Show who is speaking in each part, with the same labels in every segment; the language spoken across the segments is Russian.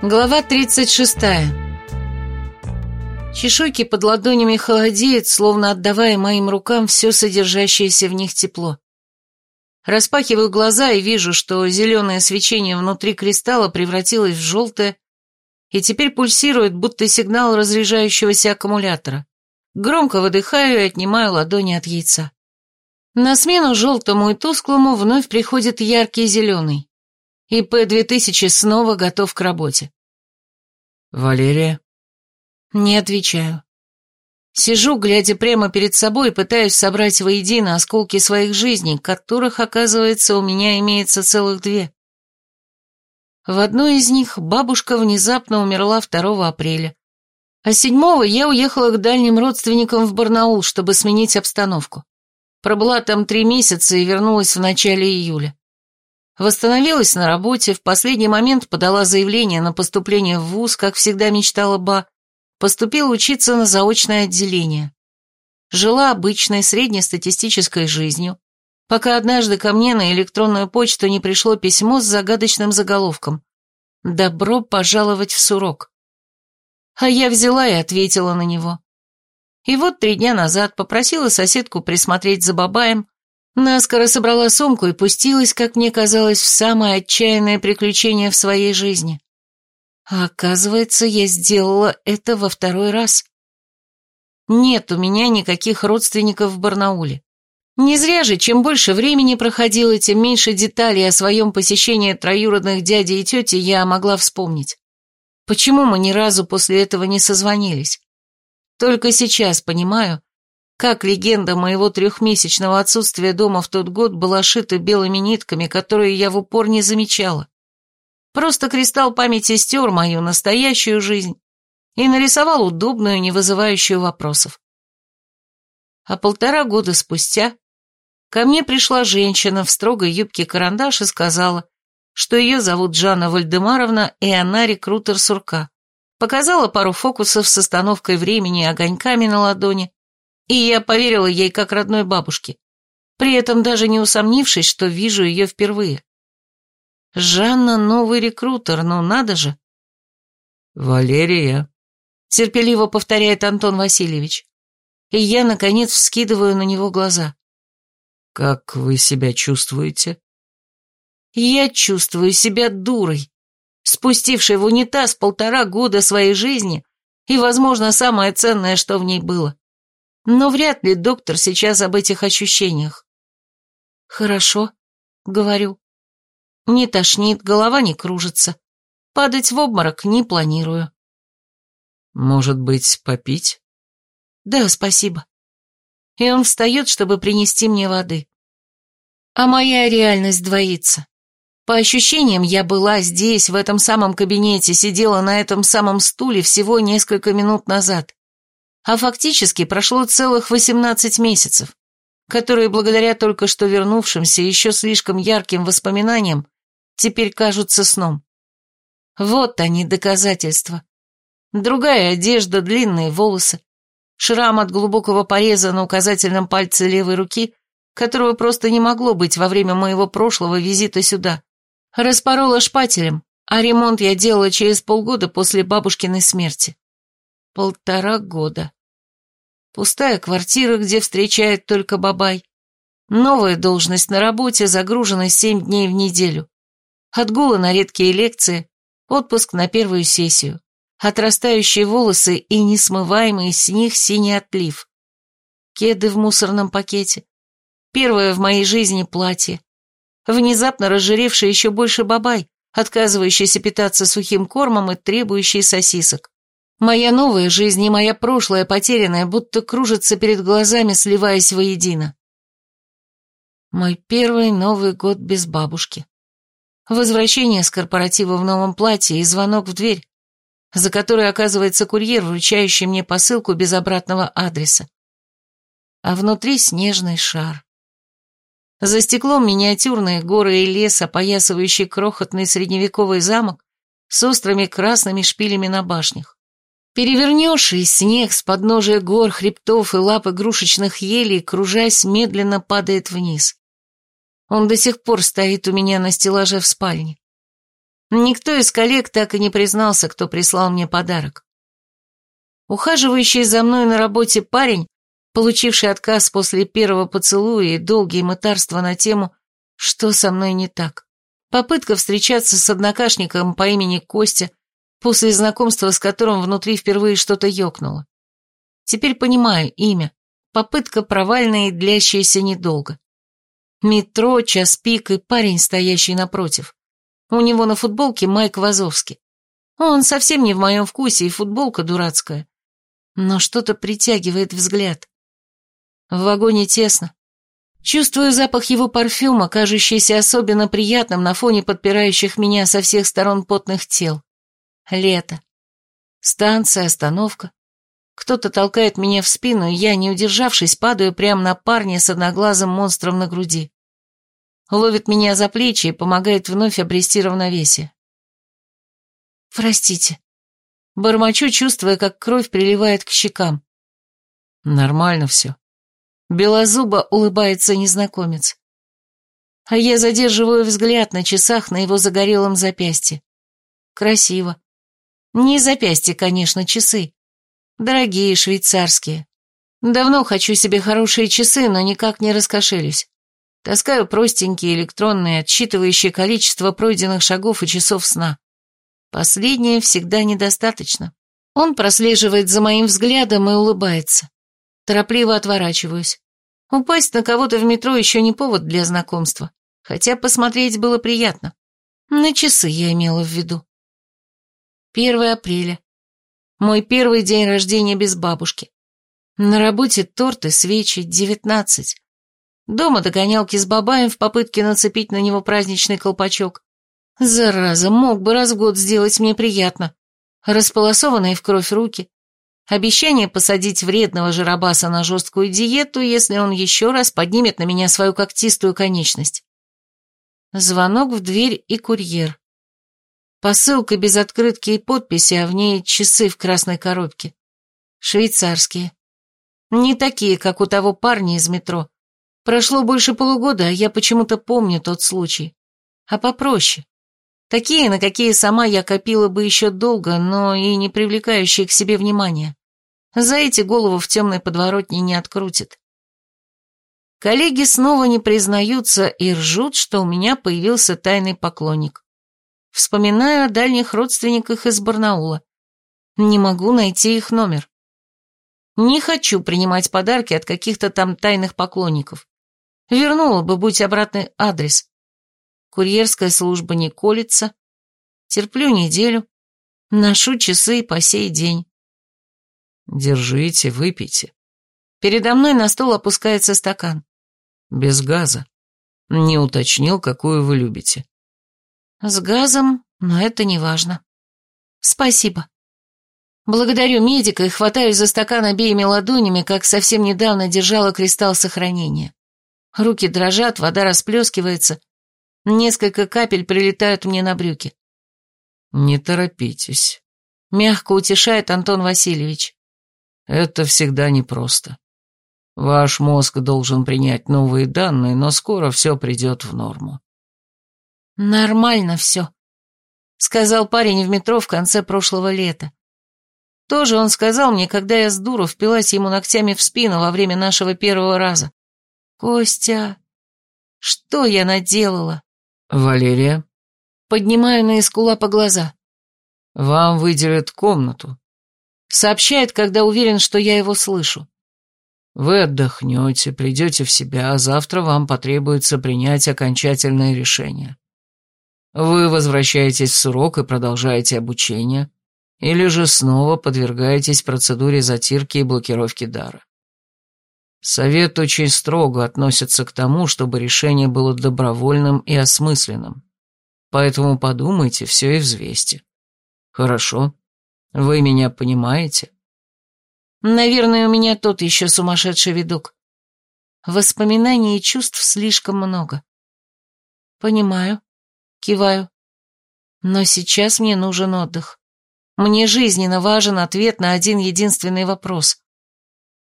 Speaker 1: Глава 36. Чешуйки под ладонями холодеют, словно отдавая моим рукам все содержащееся в них тепло. Распахиваю глаза и вижу, что зеленое свечение внутри кристалла превратилось в желтое и теперь пульсирует, будто сигнал разряжающегося аккумулятора. Громко выдыхаю и отнимаю ладони от яйца. На смену желтому и тусклому вновь приходит яркий зеленый. ИП-2000 снова готов к работе.
Speaker 2: «Валерия?»
Speaker 1: Не отвечаю. Сижу, глядя прямо перед собой, и пытаюсь собрать воедино осколки своих жизней, которых, оказывается, у меня имеется целых две. В одной из них бабушка внезапно умерла 2 апреля, а 7 я уехала к дальним родственникам в Барнаул, чтобы сменить обстановку. Пробыла там три месяца и вернулась в начале июля. Восстановилась на работе, в последний момент подала заявление на поступление в ВУЗ, как всегда мечтала Ба, поступила учиться на заочное отделение. Жила обычной среднестатистической жизнью, пока однажды ко мне на электронную почту не пришло письмо с загадочным заголовком «Добро пожаловать в Сурок». А я взяла и ответила на него. И вот три дня назад попросила соседку присмотреть за бабаем, Наскоро собрала сумку и пустилась, как мне казалось, в самое отчаянное приключение в своей жизни. А оказывается, я сделала это во второй раз. Нет у меня никаких родственников в Барнауле. Не зря же, чем больше времени проходило, тем меньше деталей о своем посещении троюродных дяди и тети я могла вспомнить. Почему мы ни разу после этого не созвонились? Только сейчас понимаю, как легенда моего трехмесячного отсутствия дома в тот год была шита белыми нитками, которые я в упор не замечала. Просто кристалл памяти стер мою настоящую жизнь и нарисовал удобную, не вызывающую вопросов. А полтора года спустя ко мне пришла женщина в строгой юбке карандаш и сказала, что ее зовут Жанна Вальдемаровна, и она рекрутер сурка. Показала пару фокусов с остановкой времени и огоньками на ладони, и я поверила ей как родной бабушке, при этом даже не усомнившись, что вижу ее впервые. Жанна новый рекрутер, ну надо же.
Speaker 2: «Валерия», —
Speaker 1: терпеливо повторяет Антон Васильевич. И я, наконец, вскидываю на него глаза.
Speaker 2: «Как вы себя чувствуете?»
Speaker 1: Я чувствую себя дурой, спустившей в унитаз полтора года своей жизни и, возможно, самое ценное, что в ней было. Но вряд ли доктор сейчас об этих ощущениях. «Хорошо», — говорю. Не тошнит, голова не кружится. Падать в обморок не планирую.
Speaker 2: «Может быть, попить?»
Speaker 1: «Да, спасибо». И он встает, чтобы принести мне воды. А моя реальность двоится. По ощущениям, я была здесь, в этом самом кабинете, сидела на этом самом стуле всего несколько минут назад а фактически прошло целых 18 месяцев, которые благодаря только что вернувшимся еще слишком ярким воспоминаниям теперь кажутся сном. Вот они, доказательства. Другая одежда, длинные волосы, шрам от глубокого пореза на указательном пальце левой руки, которого просто не могло быть во время моего прошлого визита сюда. Распорола шпателем, а ремонт я делала через полгода после бабушкиной смерти. Полтора года. Пустая квартира, где встречает только бабай. Новая должность на работе, загруженная семь дней в неделю. Отгулы на редкие лекции, отпуск на первую сессию. Отрастающие волосы и несмываемый с них синий отлив. Кеды в мусорном пакете. Первое в моей жизни платье. Внезапно разжиревший еще больше бабай, отказывающийся питаться сухим кормом и требующий сосисок. Моя новая жизнь и моя прошлая потерянная будто кружатся перед глазами, сливаясь воедино. Мой первый Новый год без бабушки. Возвращение с корпоратива в новом платье и звонок в дверь, за которой оказывается курьер, вручающий мне посылку без обратного адреса. А внутри снежный шар. За стеклом миниатюрные горы и лес, опоясывающий крохотный средневековый замок с острыми красными шпилями на башнях. Перевернешь, и снег с подножия гор, хребтов и лап игрушечных елей, кружась, медленно падает вниз. Он до сих пор стоит у меня на стеллаже в спальне. Никто из коллег так и не признался, кто прислал мне подарок. Ухаживающий за мной на работе парень, получивший отказ после первого поцелуя и долгие мытарства на тему «Что со мной не так?». Попытка встречаться с однокашником по имени Костя, после знакомства с которым внутри впервые что-то ёкнуло. Теперь понимаю имя. Попытка провальная и длящаяся недолго. Метро, час пик и парень, стоящий напротив. У него на футболке Майк Вазовский. Он совсем не в моем вкусе, и футболка дурацкая. Но что-то притягивает взгляд. В вагоне тесно. Чувствую запах его парфюма, кажущийся особенно приятным на фоне подпирающих меня со всех сторон потных тел. Лето. Станция, остановка. Кто-то толкает меня в спину, и я, не удержавшись, падаю прямо на парня с одноглазым монстром на груди. Ловит меня за плечи и помогает вновь обрести равновесие. «Простите». Бормочу, чувствуя, как кровь приливает к щекам.
Speaker 2: «Нормально все».
Speaker 1: Белозубо улыбается незнакомец. А я задерживаю взгляд на часах на его загорелом запястье. Красиво. Не запястье, конечно, часы. Дорогие швейцарские. Давно хочу себе хорошие часы, но никак не раскошелюсь. Таскаю простенькие электронные, отсчитывающие количество пройденных шагов и часов сна. Последнее всегда недостаточно. Он прослеживает за моим взглядом и улыбается. Торопливо отворачиваюсь. Упасть на кого-то в метро еще не повод для знакомства, хотя посмотреть было приятно. На часы я имела в виду. 1 апреля. Мой первый день рождения без бабушки. На работе торты, свечи, девятнадцать. Дома догонялки с бабаем в попытке нацепить на него праздничный колпачок. Зараза, мог бы раз в год сделать мне приятно. Располосованные в кровь руки. Обещание посадить вредного жиробаса на жесткую диету, если он еще раз поднимет на меня свою когтистую конечность. Звонок в дверь и курьер. Посылка без открытки и подписи, а в ней часы в красной коробке. Швейцарские. Не такие, как у того парня из метро. Прошло больше полугода, а я почему-то помню тот случай. А попроще. Такие, на какие сама я копила бы еще долго, но и не привлекающие к себе внимания. За эти голову в темной подворотне не открутит. Коллеги снова не признаются и ржут, что у меня появился тайный поклонник. Вспоминаю о дальних родственниках из Барнаула. Не могу найти их номер. Не хочу принимать подарки от каких-то там тайных поклонников. Вернула бы, будь обратный адрес. Курьерская служба не колется. Терплю неделю. Ношу часы по сей день.
Speaker 2: Держите, выпейте.
Speaker 1: Передо мной на стол опускается стакан.
Speaker 2: Без газа. Не уточнил, какую вы любите.
Speaker 1: С газом, но это не важно. Спасибо. Благодарю медика и хватаюсь за стакан обеими ладонями, как совсем недавно держала кристалл сохранения. Руки дрожат, вода расплескивается. Несколько капель прилетают мне на брюки.
Speaker 2: Не торопитесь.
Speaker 1: Мягко утешает Антон Васильевич.
Speaker 2: Это всегда непросто. Ваш мозг должен принять новые данные, но скоро все придет в норму.
Speaker 1: «Нормально все», — сказал парень в метро в конце прошлого лета. Тоже он сказал мне, когда я с дуру впилась ему ногтями в спину во время нашего первого раза. «Костя, что я наделала?»
Speaker 2: «Валерия?»
Speaker 1: Поднимаю на по глаза.
Speaker 2: «Вам выделят комнату», —
Speaker 1: сообщает, когда уверен, что я его слышу.
Speaker 2: «Вы отдохнете, придете в себя, а завтра вам потребуется принять окончательное решение. Вы возвращаетесь в срок и продолжаете обучение, или же снова подвергаетесь процедуре затирки и блокировки дара. Совет очень строго относится к тому, чтобы решение было добровольным и осмысленным. Поэтому подумайте все и взвесьте. Хорошо? Вы меня понимаете?
Speaker 1: Наверное, у меня тот еще сумасшедший видок. Воспоминаний и чувств слишком много. Понимаю. Киваю. Но сейчас мне нужен отдых. Мне жизненно важен ответ на один единственный вопрос.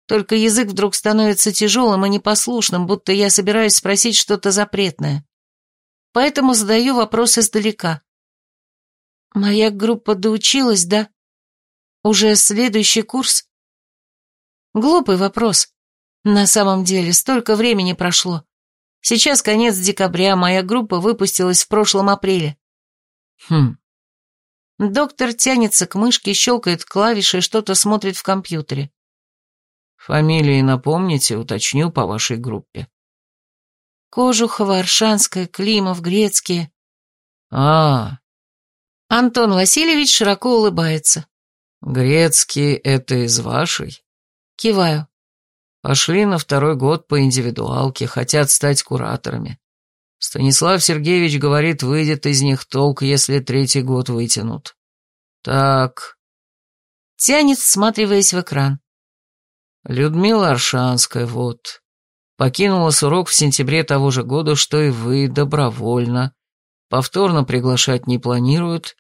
Speaker 1: Только язык вдруг становится тяжелым и непослушным, будто я собираюсь спросить что-то запретное. Поэтому задаю вопрос издалека. Моя группа доучилась, да? Уже следующий курс? Глупый вопрос. На самом деле, столько времени прошло. Сейчас конец декабря, моя группа выпустилась в прошлом апреле.
Speaker 2: Хм.
Speaker 1: Доктор тянется к мышке, щелкает клавишей, что-то смотрит в компьютере.
Speaker 2: Фамилии напомните, уточню по вашей группе.
Speaker 1: Кожухова, Аршанская, Климов, Грецкие.
Speaker 2: А,
Speaker 1: Антон Васильевич широко улыбается.
Speaker 2: Грецкий — это из вашей?
Speaker 1: Киваю.
Speaker 2: Пошли на второй год по индивидуалке, хотят стать кураторами. Станислав Сергеевич говорит, выйдет из них толк, если третий год вытянут. Так.
Speaker 1: Тянет, всматриваясь в экран.
Speaker 2: Людмила Аршанская, вот. Покинула сурок в сентябре того же года, что и вы, добровольно. Повторно приглашать не планируют.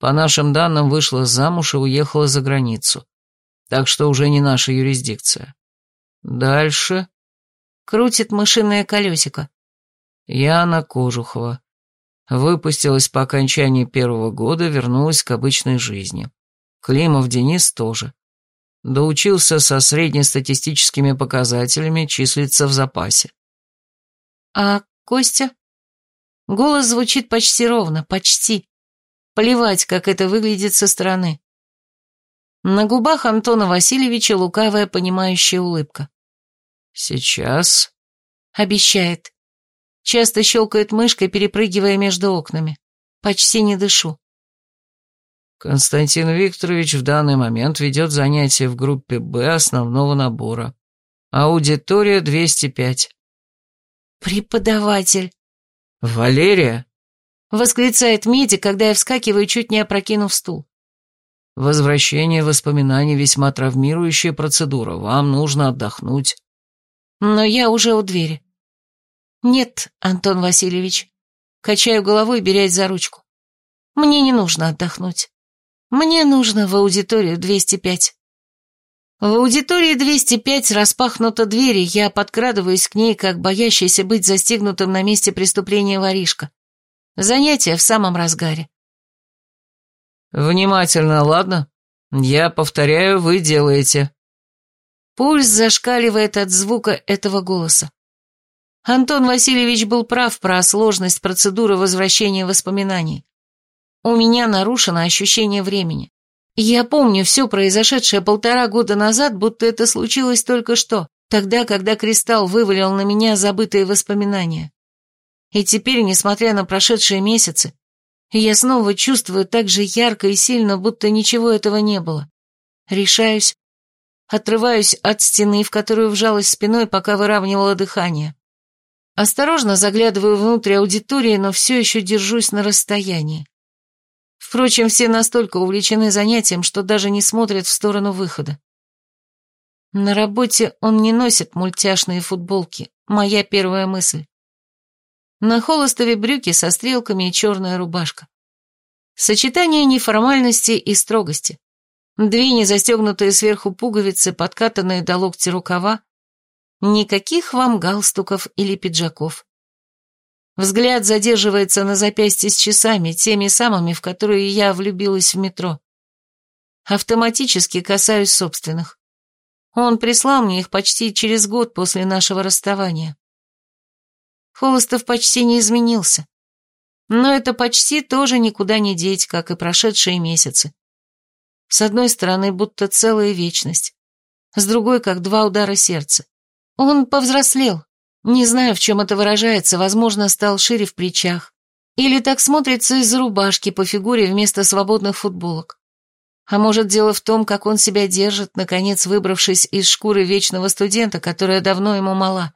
Speaker 2: По нашим данным, вышла замуж и уехала за границу. Так что уже не наша юрисдикция. Дальше.
Speaker 1: Крутит мышиное колесико.
Speaker 2: Яна Кожухова. Выпустилась по окончании первого года, вернулась к обычной жизни. Климов Денис тоже. Доучился со среднестатистическими показателями, числится в запасе.
Speaker 1: А Костя? Голос звучит почти ровно, почти. Плевать, как это выглядит со стороны. На губах Антона Васильевича лукавая понимающая улыбка.
Speaker 2: «Сейчас?»
Speaker 1: Обещает. Часто щелкает мышкой, перепрыгивая между окнами. Почти не дышу.
Speaker 2: Константин Викторович в данный момент ведет занятия в группе «Б» основного набора. Аудитория 205.
Speaker 1: Преподаватель.
Speaker 2: «Валерия?»
Speaker 1: — восклицает медик, когда я вскакиваю, чуть не опрокинув стул.
Speaker 2: «Возвращение воспоминаний весьма травмирующая процедура. Вам нужно отдохнуть».
Speaker 1: Но я уже у двери. Нет, Антон Васильевич. Качаю головой, берясь за ручку. Мне не нужно отдохнуть. Мне нужно в аудиторию 205. В аудитории 205 распахнута дверь, и я подкрадываюсь к ней, как боящийся быть застигнутым на месте преступления воришка. Занятие в самом разгаре.
Speaker 2: «Внимательно, ладно? Я повторяю, вы делаете».
Speaker 1: Пульс зашкаливает от звука этого голоса. Антон Васильевич был прав про сложность процедуры возвращения воспоминаний. У меня нарушено ощущение времени. Я помню все произошедшее полтора года назад, будто это случилось только что, тогда, когда Кристалл вывалил на меня забытые воспоминания. И теперь, несмотря на прошедшие месяцы, я снова чувствую так же ярко и сильно, будто ничего этого не было. Решаюсь, отрываюсь от стены, в которую вжалась спиной, пока выравнивала дыхание. Осторожно заглядываю внутрь аудитории, но все еще держусь на расстоянии. Впрочем, все настолько увлечены занятием, что даже не смотрят в сторону выхода. На работе он не носит мультяшные футболки, моя первая мысль. На холостове брюки со стрелками и черная рубашка. Сочетание неформальности и строгости. Две незастегнутые сверху пуговицы, подкатанные до локти рукава. Никаких вам галстуков или пиджаков. Взгляд задерживается на запястье с часами, теми самыми, в которые я влюбилась в метро. Автоматически касаюсь собственных. Он прислал мне их почти через год после нашего расставания. Холостов почти не изменился. Но это почти тоже никуда не деть, как и прошедшие месяцы. С одной стороны, будто целая вечность, с другой, как два удара сердца. Он повзрослел. Не знаю, в чем это выражается, возможно, стал шире в плечах. Или так смотрится из-за рубашки по фигуре вместо свободных футболок. А может, дело в том, как он себя держит, наконец выбравшись из шкуры вечного студента, которая давно ему мала.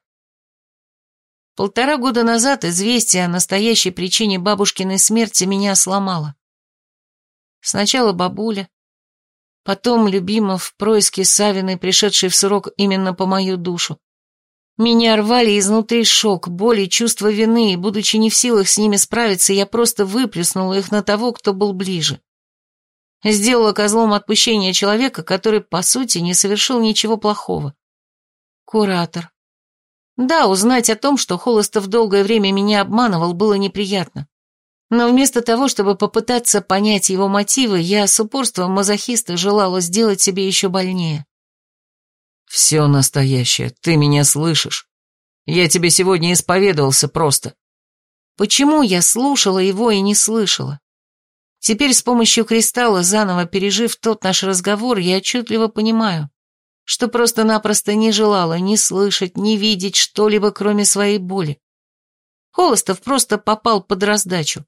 Speaker 1: Полтора года назад известие о настоящей причине бабушкиной смерти меня сломало. Сначала бабуля, потом Любимов, происки Савиной, пришедший в срок именно по мою душу. Меня рвали изнутри шок, боль чувство вины, и, будучи не в силах с ними справиться, я просто выплеснула их на того, кто был ближе. Сделала козлом отпущения человека, который, по сути, не совершил ничего плохого. Куратор. Да, узнать о том, что Холостов долгое время меня обманывал, было неприятно. Но вместо того, чтобы попытаться понять его мотивы, я с упорством мазохиста желала сделать себе еще больнее.
Speaker 2: «Все настоящее, ты меня слышишь? Я тебе сегодня исповедовался просто».
Speaker 1: Почему я слушала его и не слышала? Теперь с помощью кристалла, заново пережив тот наш разговор, я отчетливо понимаю, что просто-напросто не желала ни слышать, ни видеть что-либо, кроме своей боли. Холостов просто попал под раздачу.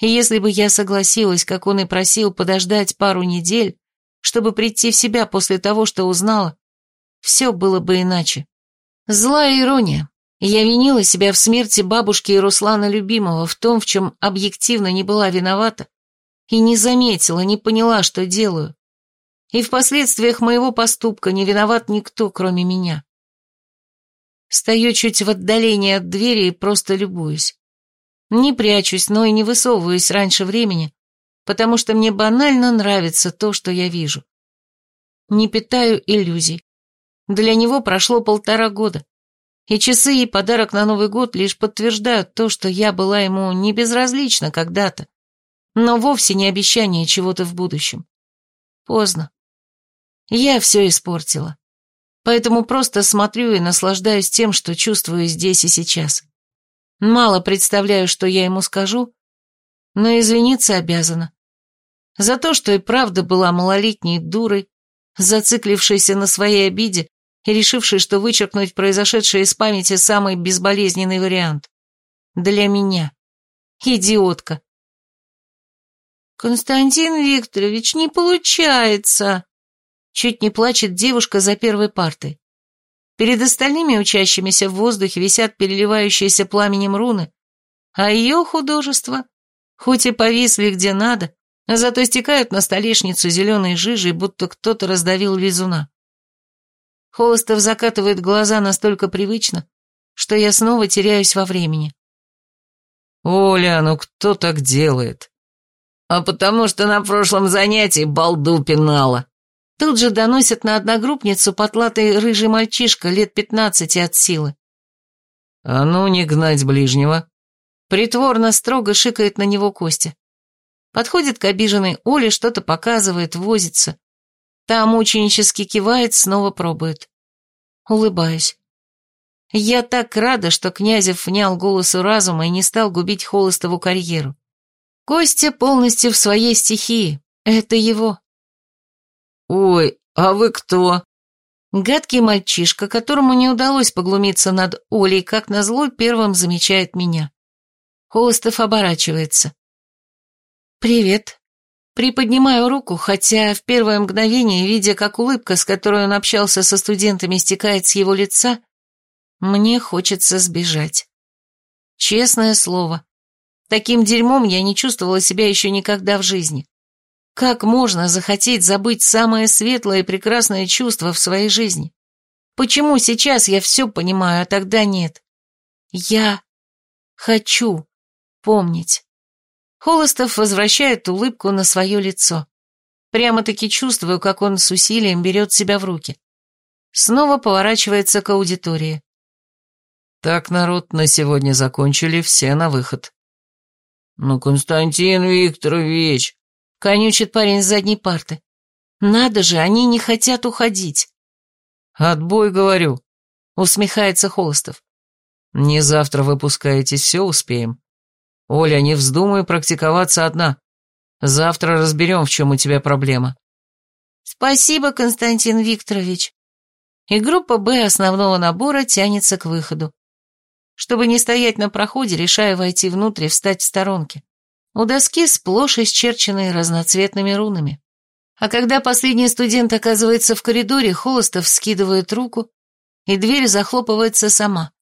Speaker 1: И если бы я согласилась, как он и просил, подождать пару недель, чтобы прийти в себя после того, что узнала, все было бы иначе. Злая ирония. Я винила себя в смерти бабушки и Руслана Любимого, в том, в чем объективно не была виновата, и не заметила, не поняла, что делаю. И в последствиях моего поступка не виноват никто, кроме меня. Стою чуть в отдалении от двери и просто любуюсь. Не прячусь, но и не высовываюсь раньше времени, потому что мне банально нравится то, что я вижу. Не питаю иллюзий. Для него прошло полтора года, и часы и подарок на Новый год лишь подтверждают то, что я была ему не безразлична когда-то, но вовсе не обещание чего-то в будущем. Поздно. Я все испортила. Поэтому просто смотрю и наслаждаюсь тем, что чувствую здесь и сейчас. Мало представляю, что я ему скажу, но извиниться обязана. За то, что и правда была малолетней дурой, зациклившейся на своей обиде и решившей, что вычеркнуть произошедшее из памяти самый безболезненный вариант. Для меня. Идиотка. «Константин Викторович, не получается!» Чуть не плачет девушка за первой партой. Перед остальными учащимися в воздухе висят переливающиеся пламенем руны, а ее художества, хоть и повисли где надо, зато стекают на столешницу зеленой жижей, будто кто-то раздавил везуна. Холостов закатывает глаза настолько привычно, что я снова теряюсь во времени.
Speaker 2: «Оля, ну кто так делает?» «А потому что на прошлом занятии балду пинала»,
Speaker 1: Тут же доносят на одногруппницу потлатый рыжий мальчишка лет пятнадцати от силы.
Speaker 2: «А ну, не гнать ближнего!»
Speaker 1: Притворно строго шикает на него Костя. Подходит к обиженной Оле, что-то показывает, возится. Там ученически кивает, снова пробует. Улыбаюсь. Я так рада, что Князев внял голосу разума и не стал губить Холостову карьеру. Костя полностью в своей стихии. Это его.
Speaker 2: «Ой, а вы кто?»
Speaker 1: Гадкий мальчишка, которому не удалось поглумиться над Олей, как назло, первым замечает меня. Холостов оборачивается. «Привет». Приподнимаю руку, хотя в первое мгновение, видя, как улыбка, с которой он общался со студентами, стекает с его лица, мне хочется сбежать. Честное слово, таким дерьмом я не чувствовала себя еще никогда в жизни. Как можно захотеть забыть самое светлое и прекрасное чувство в своей жизни? Почему сейчас я все понимаю, а тогда нет? Я хочу помнить. Холостов возвращает улыбку на свое лицо. Прямо-таки чувствую, как он с усилием берет себя в руки. Снова поворачивается к аудитории.
Speaker 2: Так, народ, на сегодня закончили, все на выход. Ну, Константин Викторович,
Speaker 1: Конючит парень с задней парты. Надо же, они не хотят уходить.
Speaker 2: Отбой, говорю.
Speaker 1: Усмехается Холостов.
Speaker 2: Не завтра выпускаетесь, все успеем. Оля, не вздумай практиковаться одна. Завтра разберем, в чем у тебя проблема.
Speaker 1: Спасибо, Константин Викторович. И группа «Б» основного набора тянется к выходу. Чтобы не стоять на проходе, решаю войти внутрь и встать в сторонке. У доски сплошь исчерченные разноцветными рунами. А когда последний студент оказывается в коридоре, Холостов скидывает руку, и дверь захлопывается сама.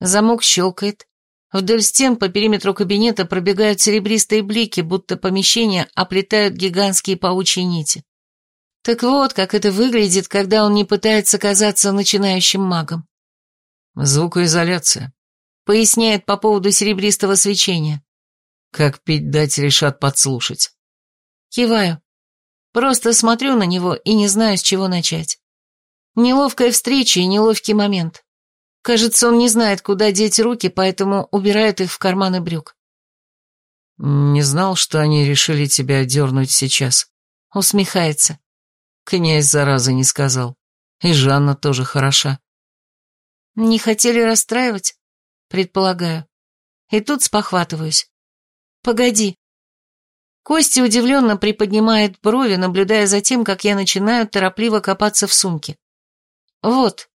Speaker 1: Замок щелкает. Вдоль стен по периметру кабинета пробегают серебристые блики, будто помещение оплетают гигантские паучьи нити. Так вот, как это выглядит, когда он не пытается казаться начинающим магом.
Speaker 2: Звукоизоляция.
Speaker 1: Поясняет по поводу серебристого свечения.
Speaker 2: Как пить дать решат подслушать.
Speaker 1: Киваю. Просто смотрю на него и не знаю, с чего начать. Неловкая встреча и неловкий момент. Кажется, он не знает, куда деть руки, поэтому убирает их в карманы брюк.
Speaker 2: Не знал, что они решили тебя дернуть сейчас.
Speaker 1: Усмехается.
Speaker 2: Князь зараза не сказал. И Жанна тоже хороша.
Speaker 1: Не хотели расстраивать, предполагаю. И тут спохватываюсь. Погоди. Костя удивленно приподнимает брови, наблюдая за тем, как я начинаю торопливо копаться в сумке. Вот.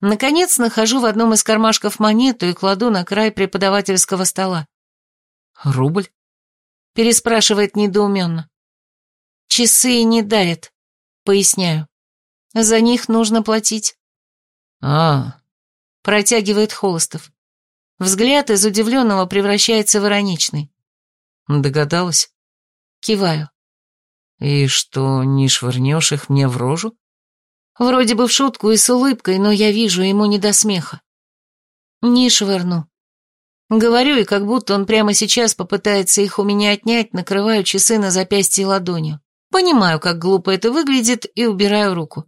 Speaker 1: Наконец нахожу в одном из кармашков монету и кладу на край преподавательского стола.
Speaker 2: «Рубль?»
Speaker 1: — переспрашивает недоуменно. «Часы не дарят», — поясняю. «За них нужно платить».
Speaker 2: «А...»
Speaker 1: — протягивает Холостов. Взгляд из удивленного превращается в ироничный.
Speaker 2: «Догадалась?»
Speaker 1: Киваю.
Speaker 2: «И что, не швырнешь их мне в рожу?»
Speaker 1: Вроде бы в шутку и с улыбкой, но я вижу, ему не до смеха. Не швырну. Говорю, и как будто он прямо сейчас попытается их у меня отнять, накрываю часы на запястье ладонью. Понимаю, как глупо это выглядит, и убираю руку.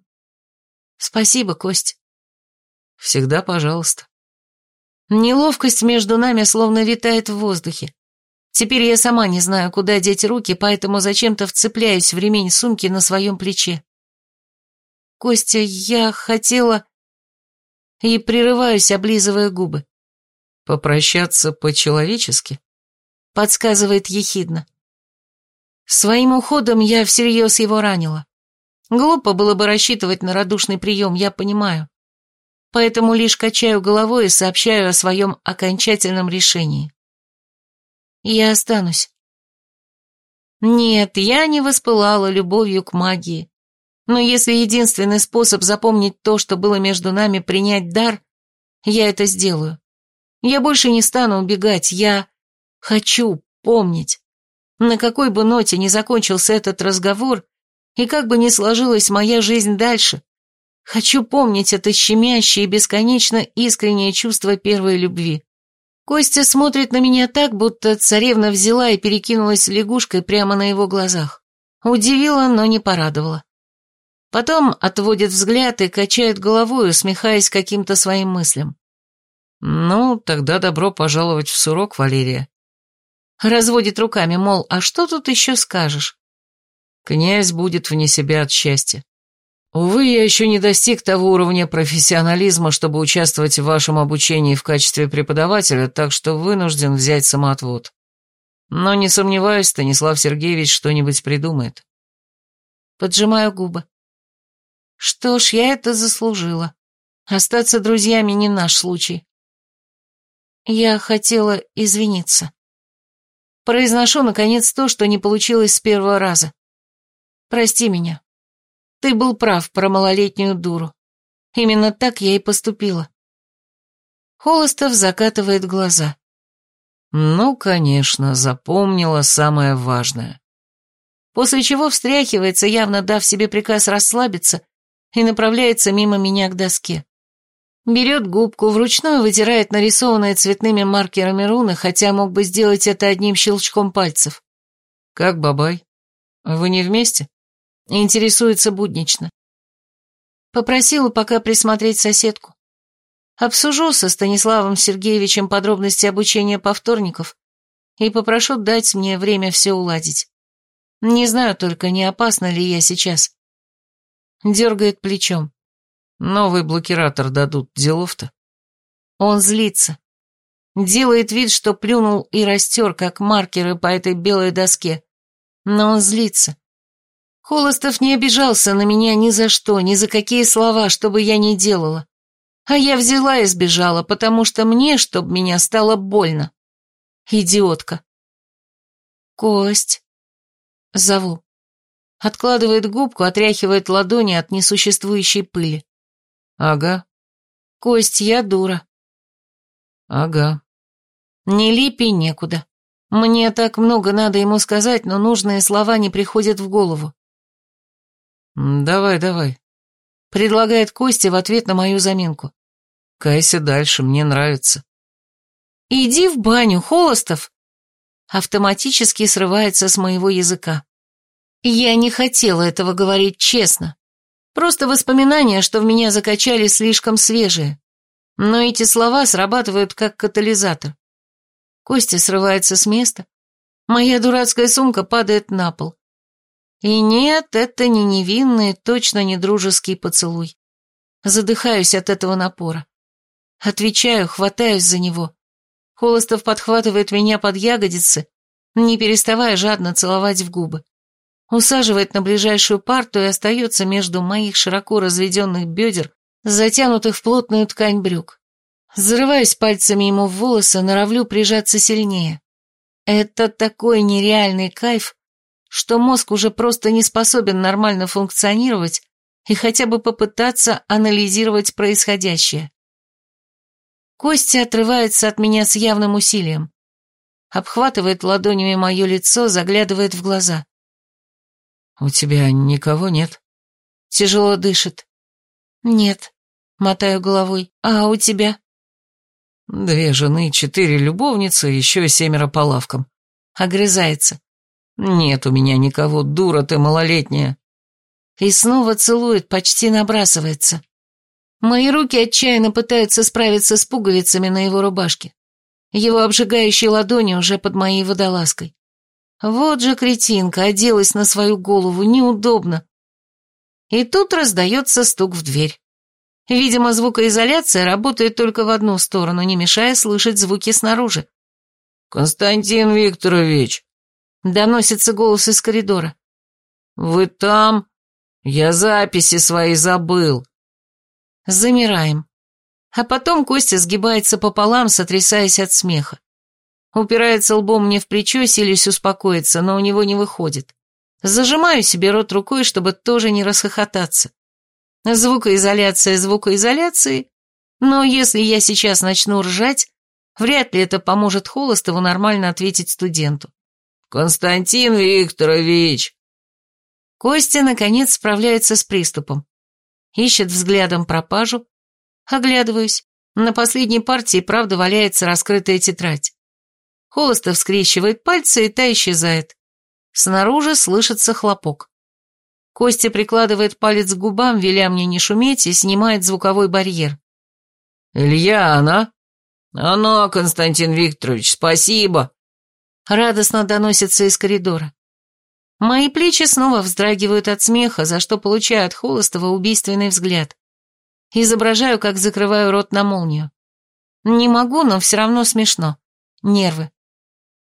Speaker 1: Спасибо, Кость.
Speaker 2: Всегда пожалуйста.
Speaker 1: Неловкость между нами словно витает в воздухе. Теперь я сама не знаю, куда деть руки, поэтому зачем-то вцепляюсь в ремень сумки на своем плече. Костя, я хотела... И прерываюсь, облизывая губы.
Speaker 2: Попрощаться по-человечески?
Speaker 1: Подсказывает ехидно. Своим уходом я всерьез его ранила. Глупо было бы рассчитывать на радушный прием, я понимаю. Поэтому лишь качаю головой и сообщаю о своем окончательном решении. Я останусь. Нет, я не воспылала любовью к магии. Но если единственный способ запомнить то, что было между нами, принять дар, я это сделаю. Я больше не стану убегать, я хочу помнить. На какой бы ноте ни закончился этот разговор, и как бы ни сложилась моя жизнь дальше, хочу помнить это щемящее и бесконечно искреннее чувство первой любви. Костя смотрит на меня так, будто царевна взяла и перекинулась лягушкой прямо на его глазах. Удивила, но не порадовала. Потом отводит взгляд и качает головой, усмехаясь каким-то своим мыслям.
Speaker 2: «Ну, тогда добро пожаловать в сурок, Валерия».
Speaker 1: Разводит руками, мол, а что тут еще скажешь?
Speaker 2: Князь будет вне себя от счастья. Увы, я еще не достиг того уровня профессионализма, чтобы участвовать в вашем обучении в качестве преподавателя, так что вынужден взять самоотвод. Но не сомневаюсь, Станислав Сергеевич что-нибудь придумает.
Speaker 1: Поджимаю губы. Что ж, я это заслужила. Остаться друзьями не наш случай. Я хотела извиниться. Произношу, наконец, то, что не получилось с первого раза. Прости меня. Ты был прав про малолетнюю дуру. Именно так я и поступила. Холостов закатывает глаза.
Speaker 2: Ну, конечно, запомнила самое важное.
Speaker 1: После чего встряхивается, явно дав себе приказ расслабиться, и направляется мимо меня к доске. Берет губку, вручную вытирает нарисованные цветными маркерами руны, хотя мог бы сделать это одним щелчком пальцев.
Speaker 2: «Как Бабай? Вы не вместе?»
Speaker 1: Интересуется буднично. Попросила пока присмотреть соседку. Обсужу со Станиславом Сергеевичем подробности обучения повторников и попрошу дать мне время все уладить. Не знаю только, не опасно ли я сейчас. Дергает плечом.
Speaker 2: Новый блокиратор дадут, делов-то.
Speaker 1: Он злится. Делает вид, что плюнул и растер, как маркеры по этой белой доске. Но он злится. Холостов не обижался на меня ни за что, ни за какие слова, что бы я ни делала. А я взяла и сбежала, потому что мне, чтоб меня стало больно. Идиотка. Кость. Зову. Откладывает губку, отряхивает ладони от несуществующей пыли.
Speaker 2: Ага.
Speaker 1: Кость, я дура.
Speaker 2: Ага.
Speaker 1: Не липи некуда. Мне так много надо ему сказать, но нужные слова не приходят в голову.
Speaker 2: «Давай, давай», —
Speaker 1: предлагает Костя в ответ на мою заминку.
Speaker 2: «Кайся дальше, мне нравится».
Speaker 1: «Иди в баню, Холостов!» Автоматически срывается с моего языка. Я не хотела этого говорить честно. Просто воспоминания, что в меня закачали, слишком свежие. Но эти слова срабатывают как катализатор. Костя срывается с места, Моя дурацкая сумка падает на пол. И нет, это не невинный, точно не дружеский поцелуй. Задыхаюсь от этого напора. Отвечаю, хватаюсь за него. Холостов подхватывает меня под ягодицы, не переставая жадно целовать в губы. Усаживает на ближайшую парту и остается между моих широко разведенных бедер, затянутых в плотную ткань брюк. Зарываюсь пальцами ему в волосы, норовлю прижаться сильнее. Это такой нереальный кайф, что мозг уже просто не способен нормально функционировать и хотя бы попытаться анализировать происходящее. Костя отрывается от меня с явным усилием. Обхватывает ладонями мое лицо, заглядывает в глаза.
Speaker 2: «У тебя никого нет?»
Speaker 1: Тяжело дышит. «Нет», — мотаю головой. «А у тебя?»
Speaker 2: «Две жены, четыре любовницы, еще семеро по лавкам».
Speaker 1: Огрызается.
Speaker 2: «Нет у меня никого, дура ты малолетняя».
Speaker 1: И снова целует, почти набрасывается. Мои руки отчаянно пытаются справиться с пуговицами на его рубашке. Его обжигающие ладони уже под моей водолазкой. Вот же кретинка, оделась на свою голову, неудобно. И тут раздается стук в дверь. Видимо, звукоизоляция работает только в одну сторону, не мешая слышать звуки снаружи.
Speaker 2: «Константин Викторович!»
Speaker 1: Доносится голос из коридора.
Speaker 2: «Вы там? Я записи свои забыл!»
Speaker 1: Замираем. А потом Костя сгибается пополам, сотрясаясь от смеха. Упирается лбом мне в плечо, силясь успокоиться, но у него не выходит. Зажимаю себе рот рукой, чтобы тоже не расхохотаться. Звукоизоляция звукоизоляции, но если я сейчас начну ржать, вряд ли это поможет Холостову нормально ответить студенту.
Speaker 2: «Константин Викторович!»
Speaker 1: Костя, наконец, справляется с приступом ищет взглядом пропажу. Оглядываюсь. На последней партии, правда, валяется раскрытая тетрадь. Холостов скрещивает пальцы, и та исчезает. Снаружи слышится хлопок. Костя прикладывает палец к губам, веля мне не шуметь, и снимает звуковой барьер.
Speaker 2: «Илья, она?» «Она, Константин Викторович, спасибо!»
Speaker 1: Радостно доносится из коридора. Мои плечи снова вздрагивают от смеха, за что получаю от Холостова убийственный взгляд. Изображаю, как закрываю рот на молнию. Не могу, но все равно смешно. Нервы.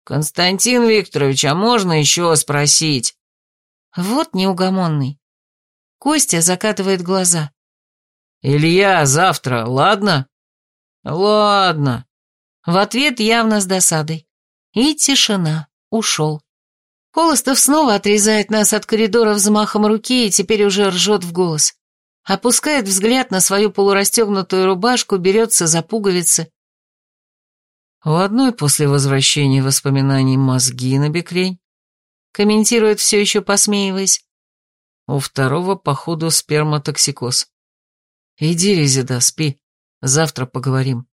Speaker 2: «Константин Викторович, а можно еще спросить?»
Speaker 1: Вот неугомонный. Костя закатывает глаза.
Speaker 2: «Илья, завтра, ладно?» «Ладно».
Speaker 1: В ответ явно с досадой. И тишина. Ушел. Холостов снова отрезает нас от коридора взмахом руки и теперь уже ржет в голос. Опускает взгляд на свою полурастегнутую рубашку, берется за пуговицы.
Speaker 2: У одной после возвращения воспоминаний мозги на бекрень, комментирует все еще посмеиваясь. У второго, походу, сперматоксикоз. Иди, Резида, спи. Завтра поговорим.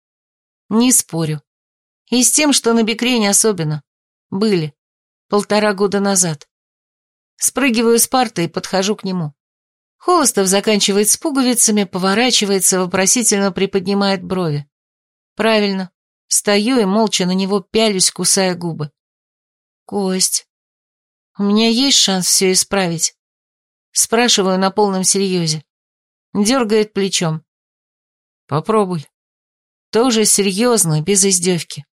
Speaker 1: Не спорю. И с тем, что на бекрень особенно. Были полтора года назад. Спрыгиваю с парты и подхожу к нему. Холостов заканчивает с пуговицами, поворачивается, вопросительно приподнимает брови. Правильно. Стою и молча на него пялюсь, кусая губы. Кость, у меня есть шанс все исправить? Спрашиваю на полном серьезе. Дергает плечом.
Speaker 2: Попробуй.
Speaker 1: Тоже серьезно, без издевки.